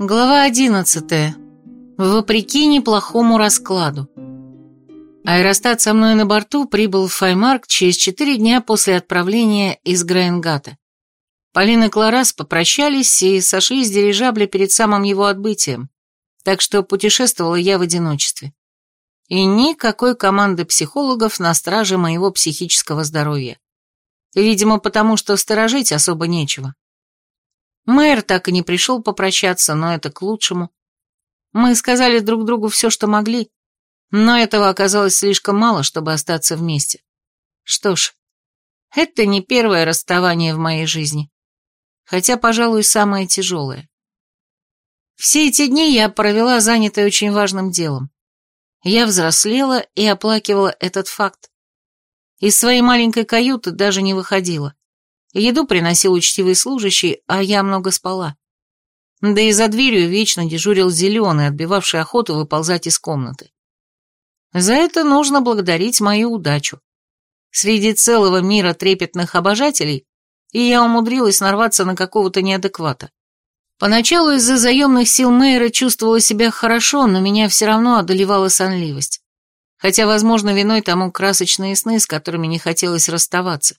Глава одиннадцатая. Вопреки неплохому раскладу. Аэростат со мной на борту прибыл в Файмарк через четыре дня после отправления из Грейнгата. Полина и Кларас попрощались и сошли с дирижабля перед самым его отбытием, так что путешествовала я в одиночестве. И никакой команды психологов на страже моего психического здоровья. Видимо, потому что сторожить особо нечего. Мэр так и не пришел попрощаться, но это к лучшему. Мы сказали друг другу все, что могли, но этого оказалось слишком мало, чтобы остаться вместе. Что ж, это не первое расставание в моей жизни, хотя, пожалуй, самое тяжелое. Все эти дни я провела занятой очень важным делом. Я взрослела и оплакивала этот факт. Из своей маленькой каюты даже не выходила. Еду приносил учтивый служащий, а я много спала. Да и за дверью вечно дежурил зеленый, отбивавший охоту выползать из комнаты. За это нужно благодарить мою удачу. Среди целого мира трепетных обожателей и я умудрилась нарваться на какого-то неадеквата. Поначалу из-за заемных сил Мэйра чувствовала себя хорошо, но меня все равно одолевала сонливость. Хотя, возможно, виной тому красочные сны, с которыми не хотелось расставаться.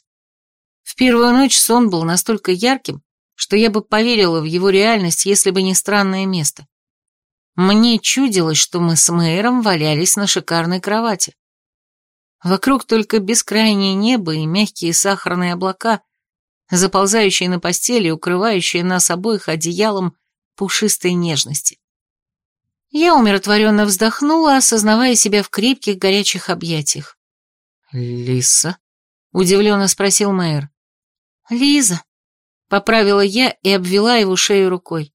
В первую ночь сон был настолько ярким, что я бы поверила в его реальность, если бы не странное место. Мне чудилось, что мы с Мэйром валялись на шикарной кровати. Вокруг только бескрайнее небо и мягкие сахарные облака, заползающие на постели укрывающие нас обоих одеялом пушистой нежности. Я умиротворенно вздохнула, осознавая себя в крепких горячих объятиях. «Лиса?» — удивленно спросил Мэйр. «Лиза», — поправила я и обвела его шею рукой.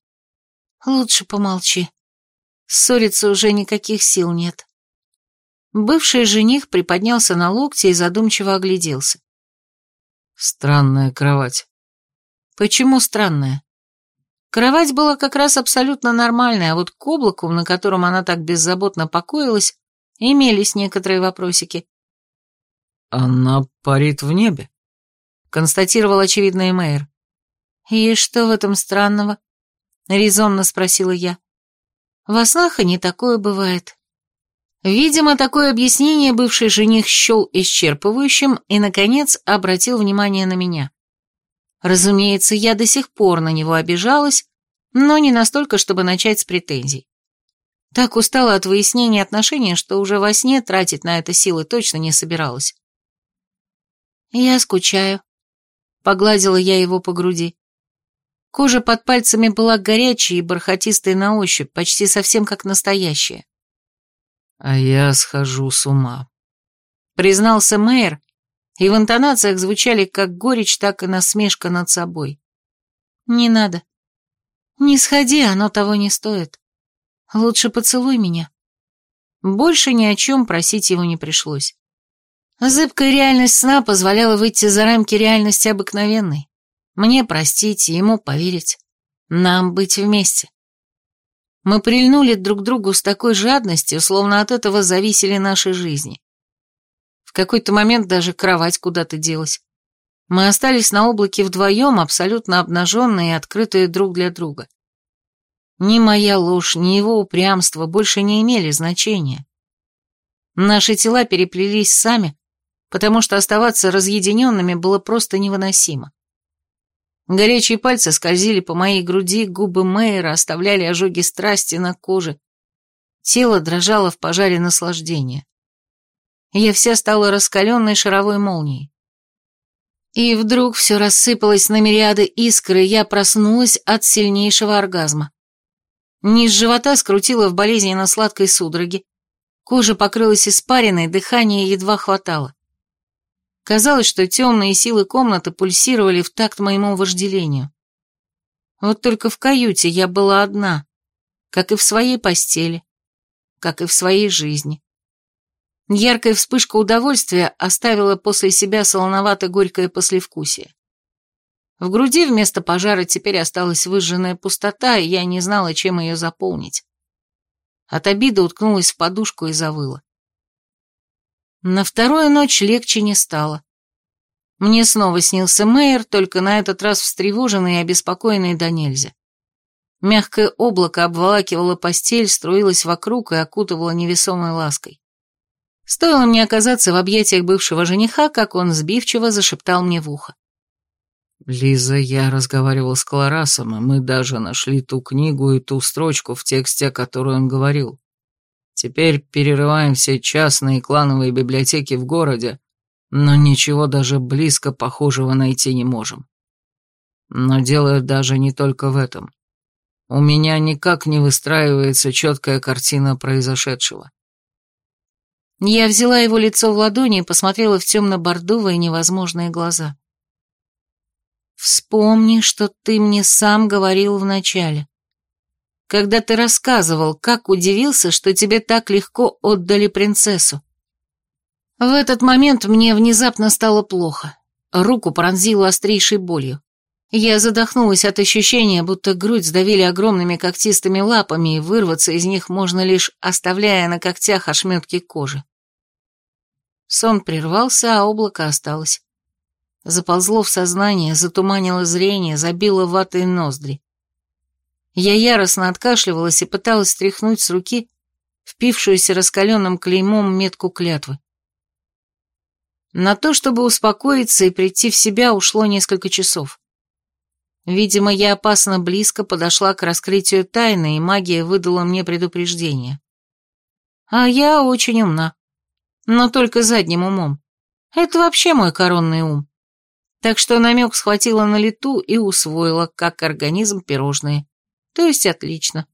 «Лучше помолчи. Ссориться уже никаких сил нет». Бывший жених приподнялся на локте и задумчиво огляделся. «Странная кровать». «Почему странная?» Кровать была как раз абсолютно нормальная, а вот к облаку, на котором она так беззаботно покоилась, имелись некоторые вопросики. «Она парит в небе», констатировал очевидный мэр. «И что в этом странного?» — резонно спросила я. «Во снах и не такое бывает». Видимо, такое объяснение бывший жених счел исчерпывающим и, наконец, обратил внимание на меня. Разумеется, я до сих пор на него обижалась, но не настолько, чтобы начать с претензий. Так устала от выяснения отношений, что уже во сне тратить на это силы точно не собиралась. «Я скучаю», Погладила я его по груди. Кожа под пальцами была горячей и бархатистой на ощупь, почти совсем как настоящая. «А я схожу с ума», — признался мэр, и в интонациях звучали как горечь, так и насмешка над собой. «Не надо. Не сходи, оно того не стоит. Лучше поцелуй меня». Больше ни о чем просить его не пришлось. Зыбкая реальность сна позволяла выйти за рамки реальности обыкновенной. Мне простить и ему поверить. Нам быть вместе. Мы прильнули друг к другу с такой жадностью, словно от этого зависели наши жизни. В какой-то момент даже кровать куда-то делась. Мы остались на облаке вдвоем, абсолютно обнаженные и открытые друг для друга. Ни моя ложь, ни его упрямство больше не имели значения. Наши тела переплелись сами, потому что оставаться разъединенными было просто невыносимо. Горячие пальцы скользили по моей груди, губы Мэйра оставляли ожоги страсти на коже. Тело дрожало в пожаре наслаждения. Я вся стала раскаленной шаровой молнией. И вдруг все рассыпалось на мириады искр, и я проснулась от сильнейшего оргазма. Низ живота скрутило в болезненно сладкой судороге. Кожа покрылась испариной, дыхания едва хватало. Казалось, что темные силы комнаты пульсировали в такт моему вожделению. Вот только в каюте я была одна, как и в своей постели, как и в своей жизни. Яркая вспышка удовольствия оставила после себя солоновато-горькое послевкусие. В груди вместо пожара теперь осталась выжженная пустота, и я не знала, чем ее заполнить. От обиды уткнулась в подушку и завыла. На вторую ночь легче не стало. Мне снова снился Мэйр, только на этот раз встревоженный и обеспокоенный до нельзя. Мягкое облако обволакивало постель, струилось вокруг и окутывало невесомой лаской. Стоило мне оказаться в объятиях бывшего жениха, как он сбивчиво зашептал мне в ухо. «Лиза, я разговаривал с Кларасом, и мы даже нашли ту книгу и ту строчку в тексте, о которой он говорил. Теперь перерываем все частные и клановые библиотеки в городе, но ничего даже близко похожего найти не можем. Но дело даже не только в этом. У меня никак не выстраивается четкая картина произошедшего. Я взяла его лицо в ладони и посмотрела в темно-бордовые невозможные глаза. «Вспомни, что ты мне сам говорил вначале. Когда ты рассказывал, как удивился, что тебе так легко отдали принцессу. В этот момент мне внезапно стало плохо. Руку пронзило острейшей болью. Я задохнулась от ощущения, будто грудь сдавили огромными когтистыми лапами, и вырваться из них можно лишь оставляя на когтях ошметки кожи. Сон прервался, а облако осталось. Заползло в сознание, затуманило зрение, забило ватой ноздри. Я яростно откашливалась и пыталась стряхнуть с руки впившуюся раскаленным клеймом метку клятвы. На то, чтобы успокоиться и прийти в себя, ушло несколько часов. Видимо, я опасно близко подошла к раскрытию тайны, и магия выдала мне предупреждение. А я очень умна. Но только задним умом. Это вообще мой коронный ум. Так что намек схватила на лету и усвоила, как организм пирожные. То есть отлично.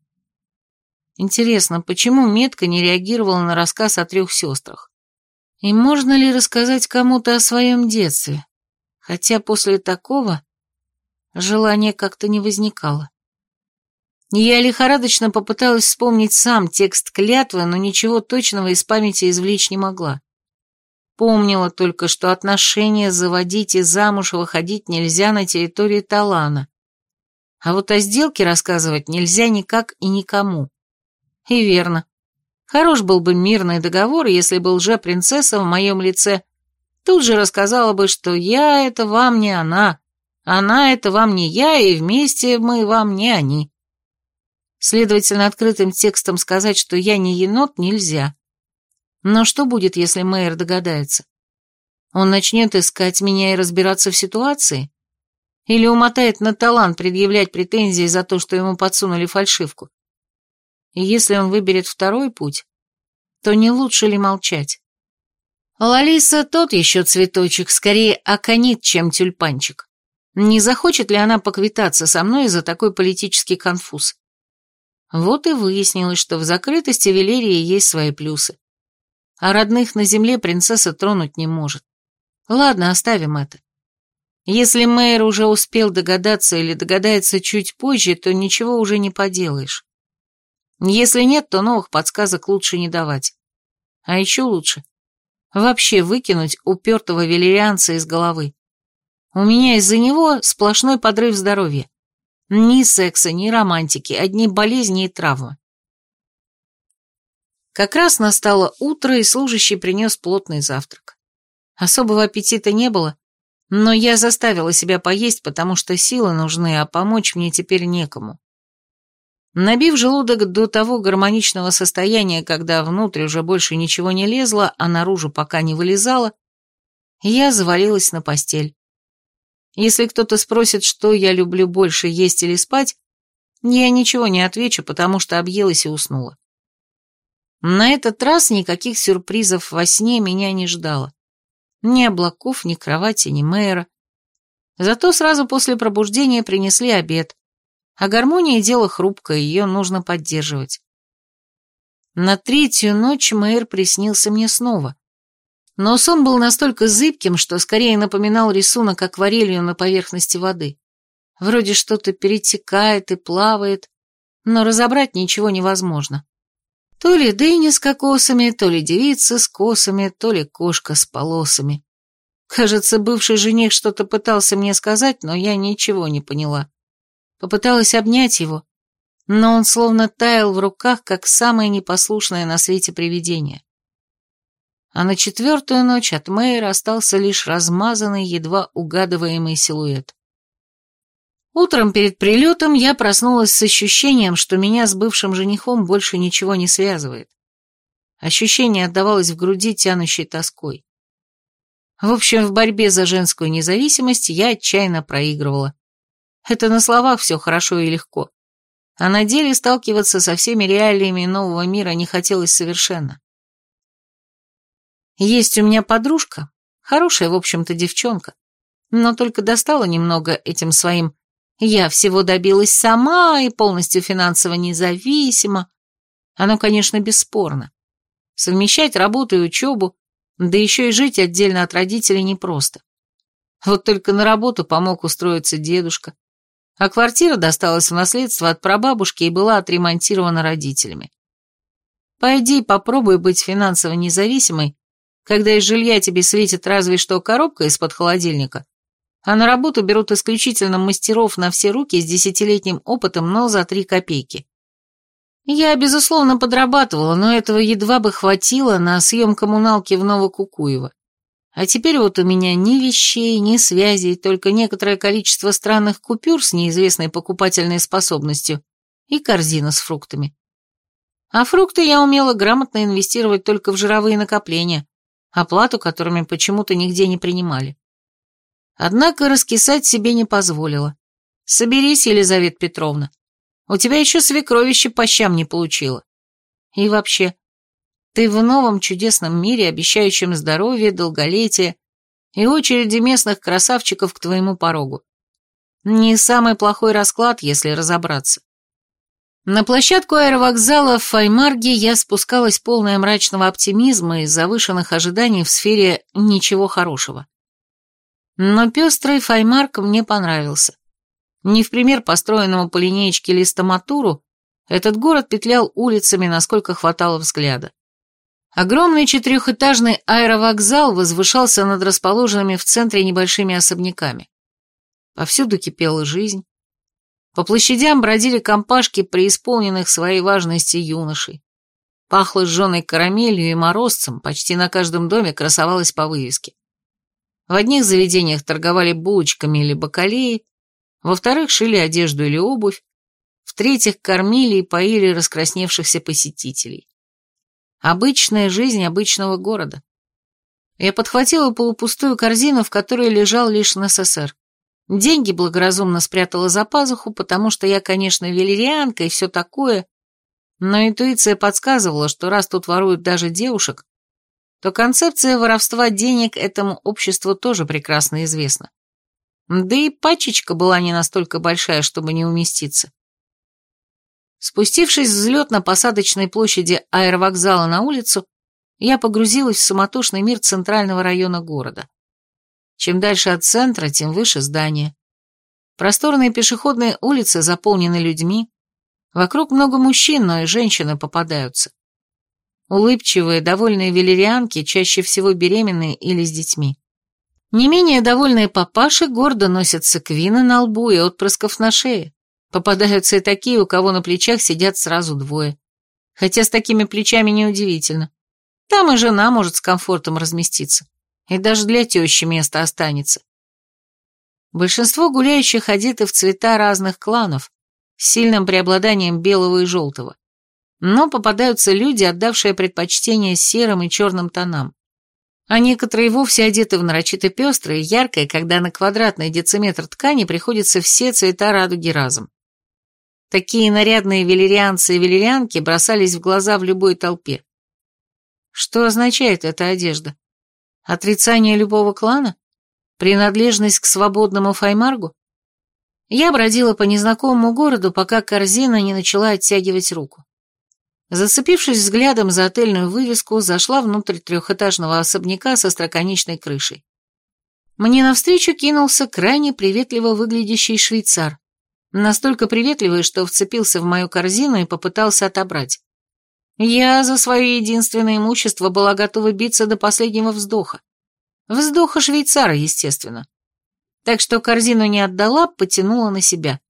Интересно, почему метка не реагировала на рассказ о трех сестрах? И можно ли рассказать кому-то о своем детстве? Хотя после такого Желания как-то не возникало. Я лихорадочно попыталась вспомнить сам текст клятвы, но ничего точного из памяти извлечь не могла. Помнила только, что отношения заводить и замуж выходить нельзя на территории Талана. А вот о сделке рассказывать нельзя никак и никому. И верно. Хорош был бы мирный договор, если бы лже-принцесса в моем лице тут же рассказала бы, что я — это вам не она, она — это вам не я, и вместе мы вам не они. Следовательно, открытым текстом сказать, что я не енот, нельзя. Но что будет, если мэр догадается? Он начнет искать меня и разбираться в ситуации? Или умотает на талант предъявлять претензии за то, что ему подсунули фальшивку? И если он выберет второй путь, то не лучше ли молчать? Лалиса тот еще цветочек, скорее аконит, чем тюльпанчик. Не захочет ли она поквитаться со мной за такой политический конфуз? Вот и выяснилось, что в закрытости Велерии есть свои плюсы. А родных на земле принцесса тронуть не может. Ладно, оставим это. Если мэр уже успел догадаться или догадается чуть позже, то ничего уже не поделаешь. Если нет, то новых подсказок лучше не давать. А еще лучше вообще выкинуть упертого велерианца из головы. У меня из-за него сплошной подрыв здоровья. Ни секса, ни романтики, одни болезни и травмы. Как раз настало утро, и служащий принес плотный завтрак. Особого аппетита не было, но я заставила себя поесть, потому что силы нужны, а помочь мне теперь некому. Набив желудок до того гармоничного состояния, когда внутрь уже больше ничего не лезло, а наружу пока не вылезало, я завалилась на постель. Если кто-то спросит, что я люблю больше, есть или спать, я ничего не отвечу, потому что объелась и уснула. На этот раз никаких сюрпризов во сне меня не ждало. Ни облаков, ни кровати, ни мэра. Зато сразу после пробуждения принесли обед. А гармония дело хрупкое, ее нужно поддерживать. На третью ночь мэр приснился мне снова. Но сон был настолько зыбким, что скорее напоминал рисунок акварелью на поверхности воды. Вроде что-то перетекает и плавает, но разобрать ничего невозможно. То ли дыня с кокосами, то ли девица с косами, то ли кошка с полосами. Кажется, бывший жених что-то пытался мне сказать, но я ничего не поняла. Попыталась обнять его, но он словно таял в руках, как самое непослушное на свете привидение а на четвертую ночь от Мэйра остался лишь размазанный, едва угадываемый силуэт. Утром перед прилетом я проснулась с ощущением, что меня с бывшим женихом больше ничего не связывает. Ощущение отдавалось в груди тянущей тоской. В общем, в борьбе за женскую независимость я отчаянно проигрывала. Это на словах все хорошо и легко. А на деле сталкиваться со всеми реалиями нового мира не хотелось совершенно. Есть у меня подружка, хорошая, в общем-то, девчонка, но только достала немного этим своим «я всего добилась сама и полностью финансово независима». Оно, конечно, бесспорно. Совмещать работу и учебу, да еще и жить отдельно от родителей непросто. Вот только на работу помог устроиться дедушка, а квартира досталась в наследство от прабабушки и была отремонтирована родителями. Пойди попробуй быть финансово независимой, когда из жилья тебе светит разве что коробка из-под холодильника, а на работу берут исключительно мастеров на все руки с десятилетним опытом, но за три копейки. Я, безусловно, подрабатывала, но этого едва бы хватило на съем коммуналки в Новокукуево. А теперь вот у меня ни вещей, ни связей, только некоторое количество странных купюр с неизвестной покупательной способностью и корзина с фруктами. А фрукты я умела грамотно инвестировать только в жировые накопления, оплату которыми почему-то нигде не принимали. Однако раскисать себе не позволила. Соберись, Елизавета Петровна. У тебя еще свекровище по щам не получила. И вообще, ты в новом чудесном мире, обещающем здоровье, долголетие и очереди местных красавчиков к твоему порогу. Не самый плохой расклад, если разобраться. На площадку аэровокзала в Файмарге я спускалась полная мрачного оптимизма и завышенных ожиданий в сфере ничего хорошего. Но пестрый Файмарк мне понравился. Не в пример построенному по линеечке листоматуру, этот город петлял улицами, насколько хватало взгляда. Огромный четырехэтажный аэровокзал возвышался над расположенными в центре небольшими особняками. Повсюду кипела жизнь. По площадям бродили компашки преисполненных своей важности юношей. Пахло сжженной карамелью и морозцем, почти на каждом доме красовалась по вывеске. В одних заведениях торговали булочками или бакалеей, во-вторых, шили одежду или обувь, в-третьих, кормили и поили раскрасневшихся посетителей. Обычная жизнь обычного города. Я подхватила полупустую корзину, в которой лежал лишь НССР. Деньги благоразумно спрятала за пазуху, потому что я, конечно, велерианка и все такое, но интуиция подсказывала, что раз тут воруют даже девушек, то концепция воровства денег этому обществу тоже прекрасно известна. Да и пачечка была не настолько большая, чтобы не уместиться. Спустившись с взлетно-посадочной площади аэровокзала на улицу, я погрузилась в суматошный мир центрального района города. Чем дальше от центра, тем выше здание. Просторные пешеходные улицы заполнены людьми. Вокруг много мужчин, но и женщины попадаются. Улыбчивые, довольные велерианки, чаще всего беременные или с детьми. Не менее довольные папаши гордо носят секвины на лбу и отпрысков на шее. Попадаются и такие, у кого на плечах сидят сразу двое. Хотя с такими плечами неудивительно. Там и жена может с комфортом разместиться. И даже для тещи место останется. Большинство гуляющих одеты в цвета разных кланов, с сильным преобладанием белого и желтого. Но попадаются люди, отдавшие предпочтение серым и черным тонам а некоторые вовсе одеты в нарочито пестрое, яркое, когда на квадратный дециметр ткани приходится все цвета радуги разом. Такие нарядные велерианцы и велерианки бросались в глаза в любой толпе. Что означает эта одежда? Отрицание любого клана? Принадлежность к свободному файмаргу? Я бродила по незнакомому городу, пока корзина не начала оттягивать руку. Зацепившись взглядом за отельную вывеску, зашла внутрь трехэтажного особняка со строконечной крышей. Мне навстречу кинулся крайне приветливо выглядящий швейцар. Настолько приветливый, что вцепился в мою корзину и попытался отобрать. Я за свое единственное имущество была готова биться до последнего вздоха. Вздоха швейцара, естественно. Так что корзину не отдала, потянула на себя.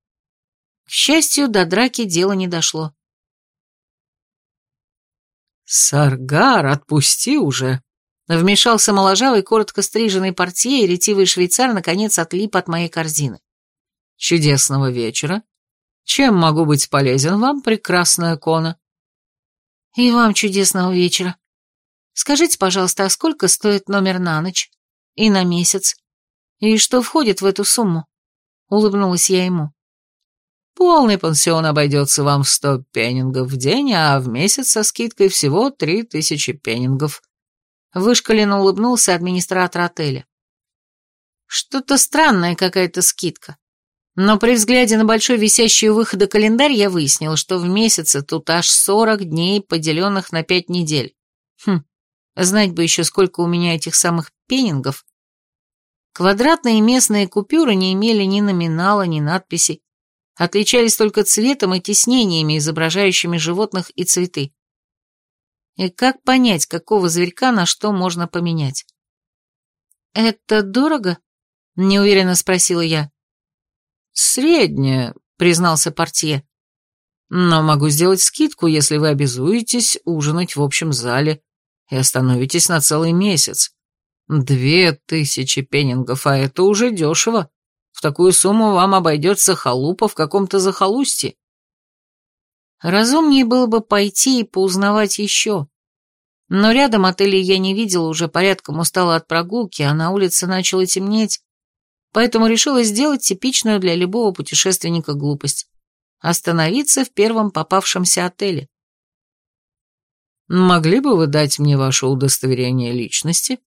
К счастью, до драки дело не дошло. «Саргар, отпусти уже!» Вмешался моложавый, коротко стриженный портье, и ретивый швейцар наконец отлип от моей корзины. Чудесного вечера. Чем могу быть полезен вам, прекрасная Кона? И вам чудесного вечера. Скажите, пожалуйста, а сколько стоит номер на ночь? И на месяц? И что входит в эту сумму? Улыбнулась я ему. Полный пансион обойдется вам в сто пеннингов в день, а в месяц со скидкой всего три тысячи пеннингов. Вышкаленно улыбнулся администратор отеля. Что-то странная какая-то скидка. Но при взгляде на большой висящий у выхода календарь я выяснил, что в месяце тут аж сорок дней, поделенных на пять недель. Хм, знать бы еще, сколько у меня этих самых пеннингов. Квадратные местные купюры не имели ни номинала, ни надписей отличались только цветом и тиснениями, изображающими животных и цветы. И как понять, какого зверька на что можно поменять? «Это дорого?» — неуверенно спросила я. «Среднее», — признался портье. «Но могу сделать скидку, если вы обязуетесь ужинать в общем зале и остановитесь на целый месяц. Две тысячи пеннингов, а это уже дешево». В такую сумму вам обойдется халупа в каком-то захолустье. Разумнее было бы пойти и поузнавать еще. Но рядом отелей я не видела, уже порядком устала от прогулки, а на улице начало темнеть, поэтому решила сделать типичную для любого путешественника глупость – остановиться в первом попавшемся отеле. «Могли бы вы дать мне ваше удостоверение личности?»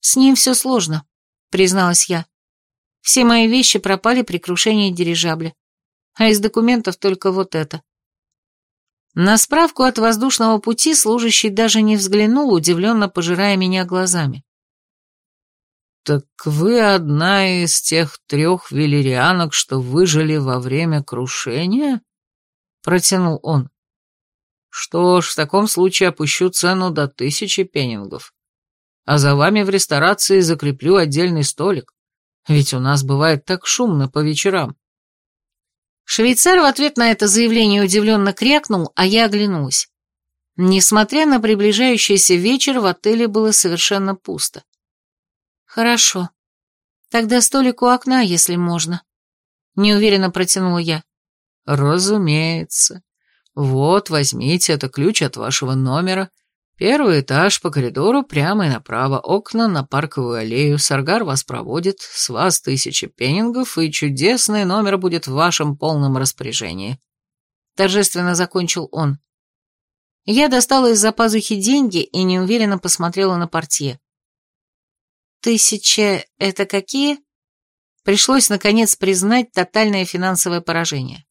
«С ним все сложно», — призналась я. Все мои вещи пропали при крушении дирижабля. А из документов только вот это. На справку от воздушного пути служащий даже не взглянул, удивленно пожирая меня глазами. «Так вы одна из тех трех велерианок, что выжили во время крушения?» — протянул он. «Что ж, в таком случае опущу цену до тысячи пеннингов. А за вами в ресторации закреплю отдельный столик. Ведь у нас бывает так шумно по вечерам. Швейцар в ответ на это заявление удивленно крякнул, а я оглянулась. Несмотря на приближающийся вечер, в отеле было совершенно пусто. «Хорошо. Тогда столик у окна, если можно», — неуверенно протянула я. «Разумеется. Вот, возьмите, это ключ от вашего номера, Первый этаж по коридору прямо и направо, окна на парковую аллею, Саргар вас проводит, с вас тысяча пеннингов, и чудесный номер будет в вашем полном распоряжении. Торжественно закончил он. Я достала из-за пазухи деньги и неуверенно посмотрела на портье. «Тысяча — это какие?» Пришлось, наконец, признать тотальное финансовое поражение.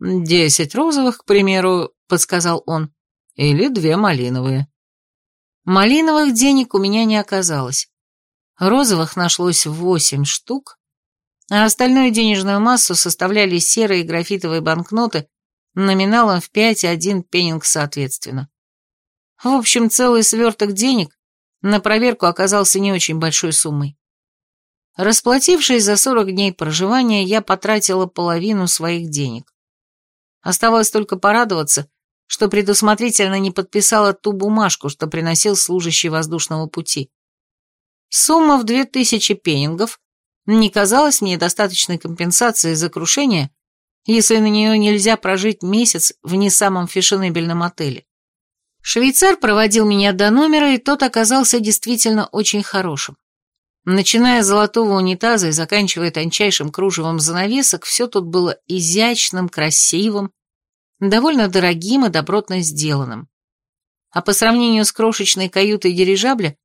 «Десять розовых, к примеру», — подсказал он. Или две малиновые. Малиновых денег у меня не оказалось. Розовых нашлось восемь штук, а остальную денежную массу составляли серые графитовые банкноты номиналом в 5 и 1 пеннинг соответственно. В общем, целый сверток денег на проверку оказался не очень большой суммой. Расплатившись за 40 дней проживания, я потратила половину своих денег. Оставалось только порадоваться, что предусмотрительно не подписала ту бумажку, что приносил служащий воздушного пути. Сумма в две тысячи пеннингов не казалась мне достаточной компенсацией за крушение, если на нее нельзя прожить месяц в не самом фешенебельном отеле. Швейцар проводил меня до номера, и тот оказался действительно очень хорошим. Начиная с золотого унитаза и заканчивая тончайшим кружевом занавесок, все тут было изящным, красивым, довольно дорогим и добротно сделанным. А по сравнению с крошечной каютой дирижабля,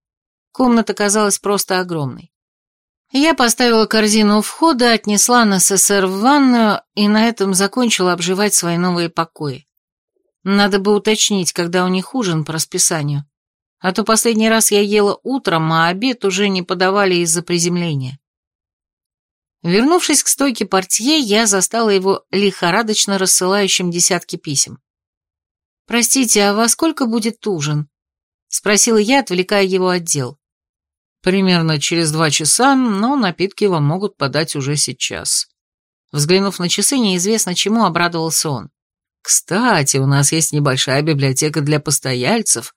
комната казалась просто огромной. Я поставила корзину у входа, отнесла на СССР в ванную и на этом закончила обживать свои новые покои. Надо бы уточнить, когда у них ужин по расписанию. А то последний раз я ела утром, а обед уже не подавали из-за приземления. Вернувшись к стойке портье, я застала его лихорадочно рассылающим десятки писем. «Простите, а во сколько будет ужин?» — спросила я, отвлекая его от дел. «Примерно через два часа, но напитки вам могут подать уже сейчас». Взглянув на часы, неизвестно чему обрадовался он. «Кстати, у нас есть небольшая библиотека для постояльцев.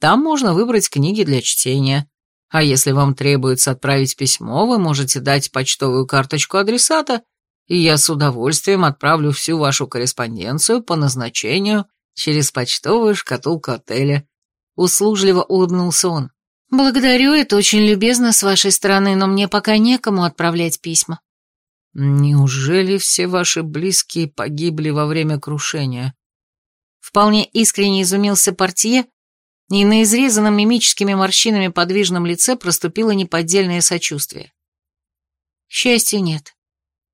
Там можно выбрать книги для чтения. А если вам требуется отправить письмо, вы можете дать почтовую карточку адресата и я с удовольствием отправлю всю вашу корреспонденцию по назначению через почтовую шкатулку отеля», — услужливо улыбнулся он. «Благодарю, это очень любезно с вашей стороны, но мне пока некому отправлять письма». «Неужели все ваши близкие погибли во время крушения?» Вполне искренне изумился портье, и на изрезанном мимическими морщинами подвижном лице проступило неподдельное сочувствие. К счастью, нет.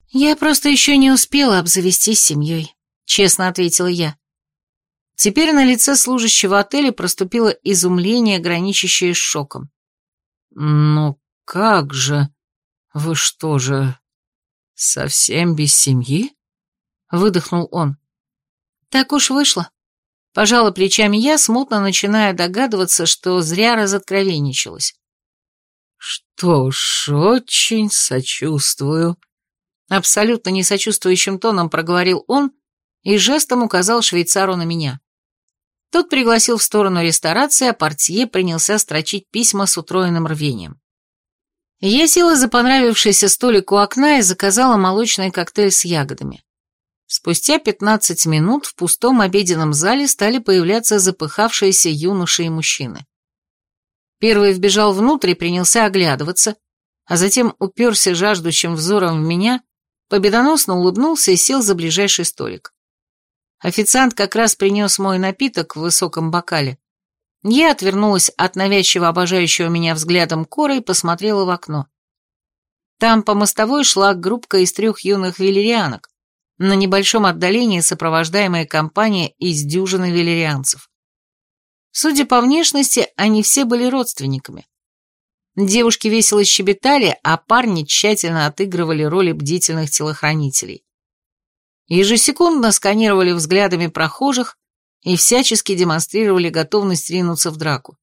Я просто еще не успела обзавестись семьей, честно ответила я. Теперь на лице служащего отеля проступило изумление, граничащее с шоком. «Ну как же? Вы что же, совсем без семьи?» Выдохнул он. «Так уж вышло. Пожала плечами я, смутно начиная догадываться, что зря разоткровенничалась. «Что ж, очень сочувствую», — абсолютно несочувствующим тоном проговорил он и жестом указал швейцару на меня. Тот пригласил в сторону ресторации, а портье принялся строчить письма с утроенным рвением. Я села за понравившийся столик у окна и заказала молочный коктейль с ягодами. Спустя пятнадцать минут в пустом обеденном зале стали появляться запыхавшиеся юноши и мужчины. Первый вбежал внутрь и принялся оглядываться, а затем уперся жаждущим взором в меня, победоносно улыбнулся и сел за ближайший столик. Официант как раз принес мой напиток в высоком бокале. Я отвернулась от навязчиво обожающего меня взглядом Кора и посмотрела в окно. Там по мостовой шла группка из трех юных велерианок, на небольшом отдалении сопровождаемая компания из дюжины велерианцев. Судя по внешности, они все были родственниками. Девушки весело щебетали, а парни тщательно отыгрывали роли бдительных телохранителей. Ежесекундно сканировали взглядами прохожих и всячески демонстрировали готовность ринуться в драку.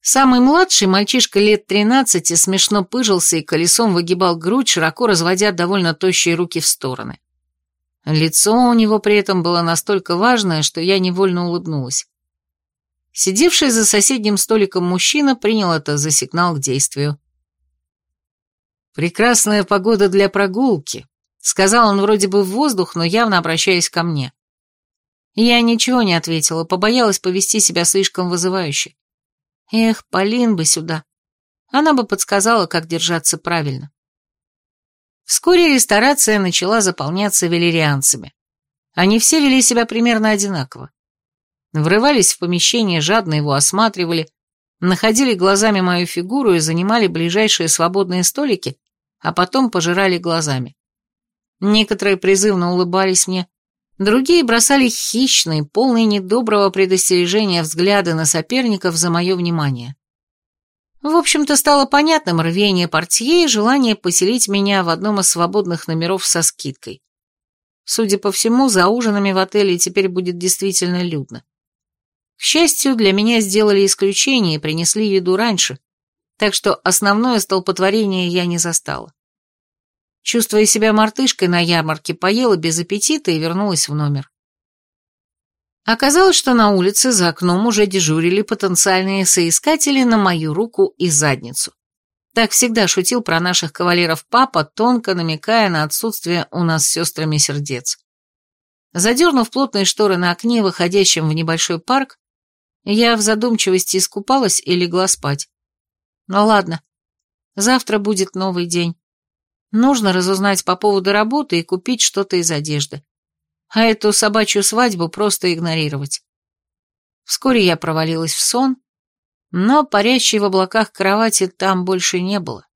Самый младший, мальчишка лет тринадцати, смешно пыжился и колесом выгибал грудь, широко разводя довольно тощие руки в стороны. Лицо у него при этом было настолько важное, что я невольно улыбнулась. Сидевший за соседним столиком мужчина принял это за сигнал к действию. «Прекрасная погода для прогулки», — сказал он вроде бы в воздух, но явно обращаясь ко мне. Я ничего не ответила, побоялась повести себя слишком вызывающе. Эх, Полин бы сюда. Она бы подсказала, как держаться правильно. Вскоре ресторация начала заполняться велерианцами. Они все вели себя примерно одинаково. Врывались в помещение, жадно его осматривали, находили глазами мою фигуру и занимали ближайшие свободные столики, а потом пожирали глазами. Некоторые призывно улыбались мне, другие бросали хищные, полные недоброго предостережения взгляды на соперников за мое внимание. В общем-то, стало понятным рвение портье и желание поселить меня в одном из свободных номеров со скидкой. Судя по всему, за ужинами в отеле теперь будет действительно людно. К счастью, для меня сделали исключение и принесли еду раньше, так что основное столпотворение я не застала. Чувствуя себя мартышкой на ярмарке, поела без аппетита и вернулась в номер. Оказалось, что на улице за окном уже дежурили потенциальные соискатели на мою руку и задницу. Так всегда шутил про наших кавалеров папа, тонко намекая на отсутствие у нас с сестрами сердец. Задернув плотные шторы на окне, выходящем в небольшой парк, я в задумчивости искупалась и легла спать. Ну ладно, завтра будет новый день. Нужно разузнать по поводу работы и купить что-то из одежды а эту собачью свадьбу просто игнорировать. Вскоре я провалилась в сон, но парящей в облаках кровати там больше не было.